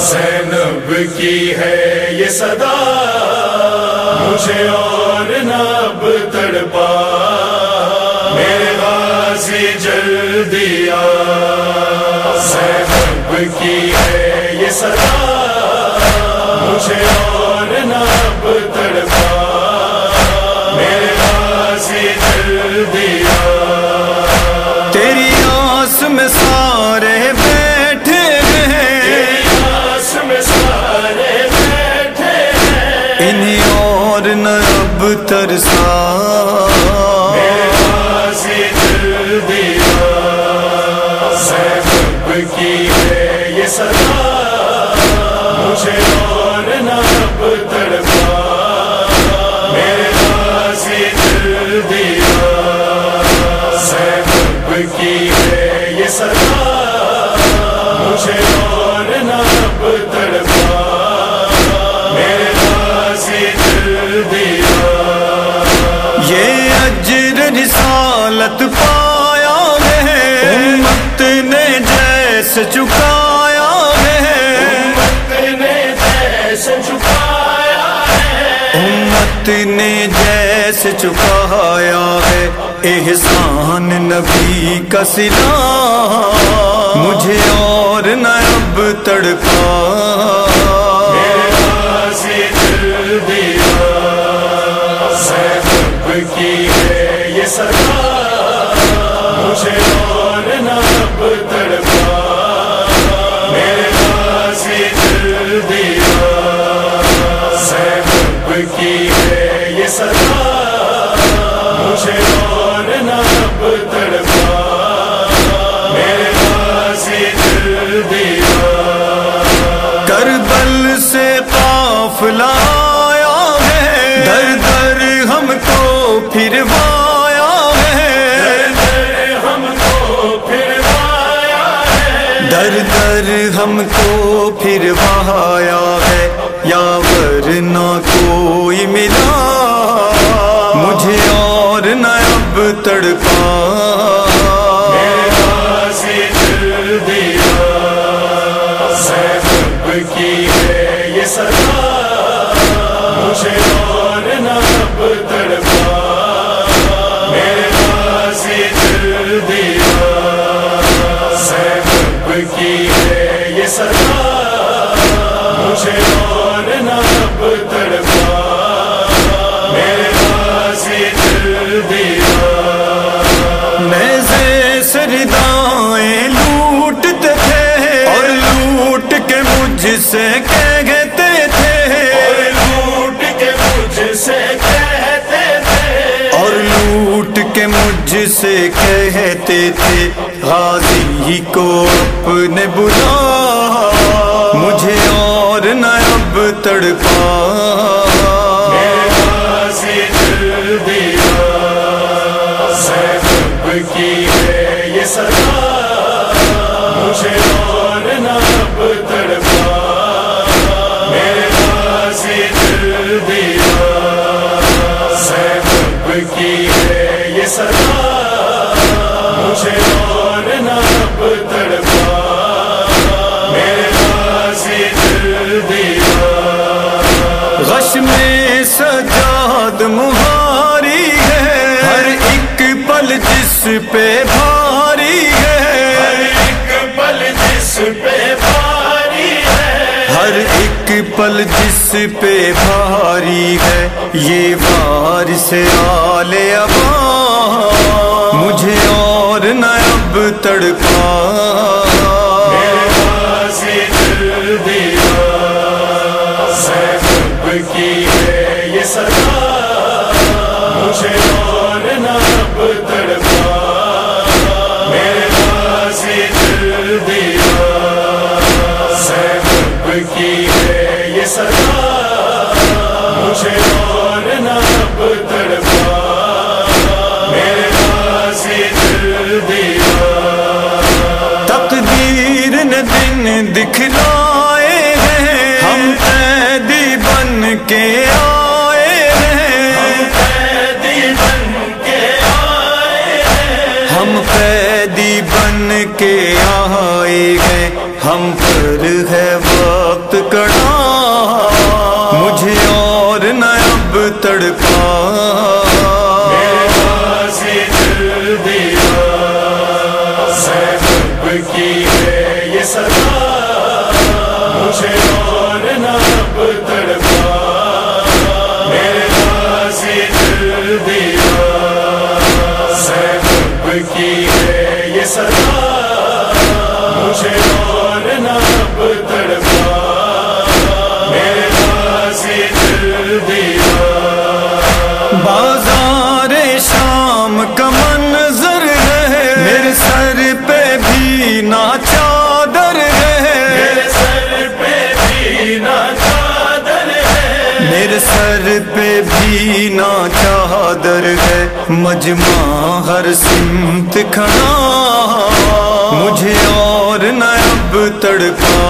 زینب کی ہے یہ صدا مجھے اور نب تڑپا۔ میرے غازی جلدی آ۔ زینب کی ہے یہ صدا مجھے اور نب کی ہے یہ صدا۔ چکایا ہے۔ نے ہے۔ امت نے جیسے چکایا ہے۔ احسان نبی کا سلا۔ مجھے اور نہ اب تڑپا۔ کی ہے یہ صدا مجھے اور نہ اب تڑپا۔ میرے کربل سے قافلہ آیا ہے۔ در در ہم کو پھر وایا ہے ہم کو پھر ہے۔ در در ہم کو پھر وایا ہے۔ یا ورنہ ہے مجھے اور نہ اب تڑپا میرے سردائیں لوٹتے تھے اور لوٹ کے مجھ سے کہتے تھے لوٹ کے مجھ سے کہتے تھے اور لوٹ کے مجھ سے کہتے تھے غازی کو اپنے بلا تڑپا میرے کی ہے یہ صدا مجھے اور نہ اب تڑپا میرے غازی جلدی کی ہے یہ صدا مجھے پل جس پہ بھاری ہے، یہ وار سے آل ابا۔ مجھے اور نہ اب تڑپا۔ کی ہے یہ صدا۔ مجھے اور نہ اب مجھے اور نہ اب تڑپا میرے غازی جلدی آ تقدیر نے دن دکھلائے ہیں۔ ہم قیدی بن کے آئے ہیں۔ قیدی بن کے آئے ہیں۔ ہم قیدی بن کے آئے گئے ہم پر ہے دیا۔ سیب کی ہے یہ سدا مجھے اور نہ تڑپ سر پہ بھی نا چادر ہے، مجمع ہر سمت کھڑا۔ مجھے اور نہ اب تڑپا۔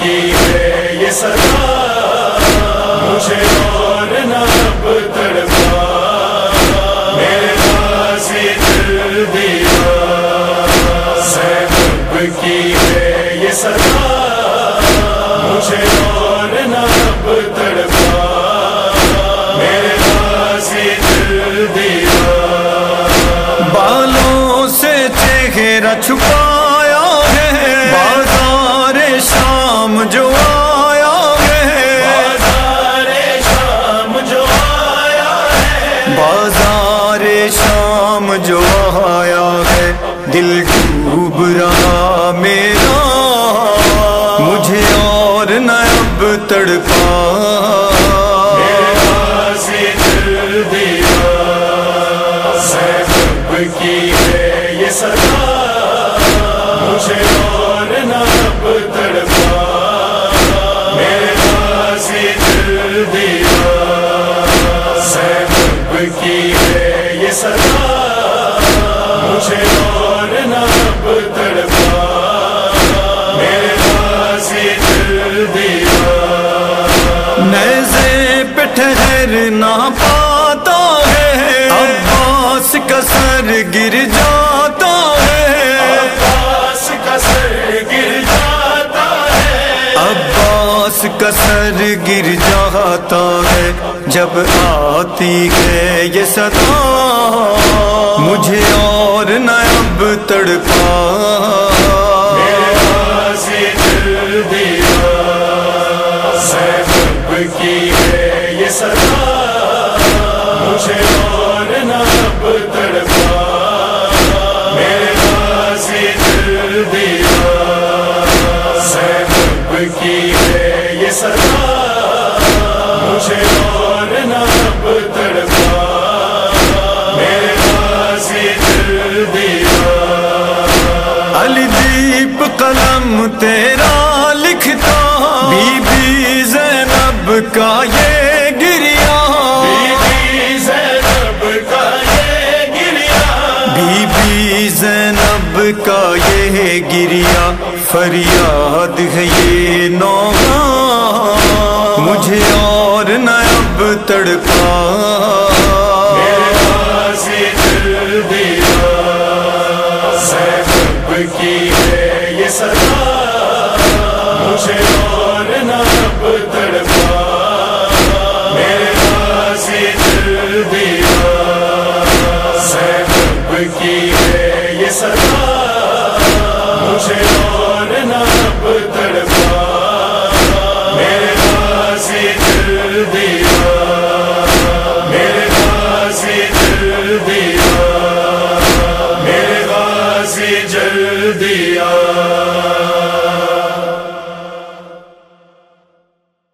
کی ہے، یہ صدا۔ مجھے اور نہ اب تڑپا۔ بازار شام جو آیا ہے، دل ڈوب رہا میرا۔ مجھے اور نہ اب تڑپا۔ دیا کی ہے یہ صدا۔ نہ پاتا ہے۔ عباس کا سر گر جاتا ہے۔ عباس کا سر گر جاتا ہے۔ عباس کا سر گر جاتا ہے۔ جب آتی ہے یہ صدا، مجھے اور نہ اب تڑپا۔ کی ہے یہ صدا، مجھے اور نہ اب تڑپا۔ بی بی زینب کا یہ گریا فریاد ہے یہ نو مجھے اور نہ اب تڑپا۔ کی یہ سدا مجھے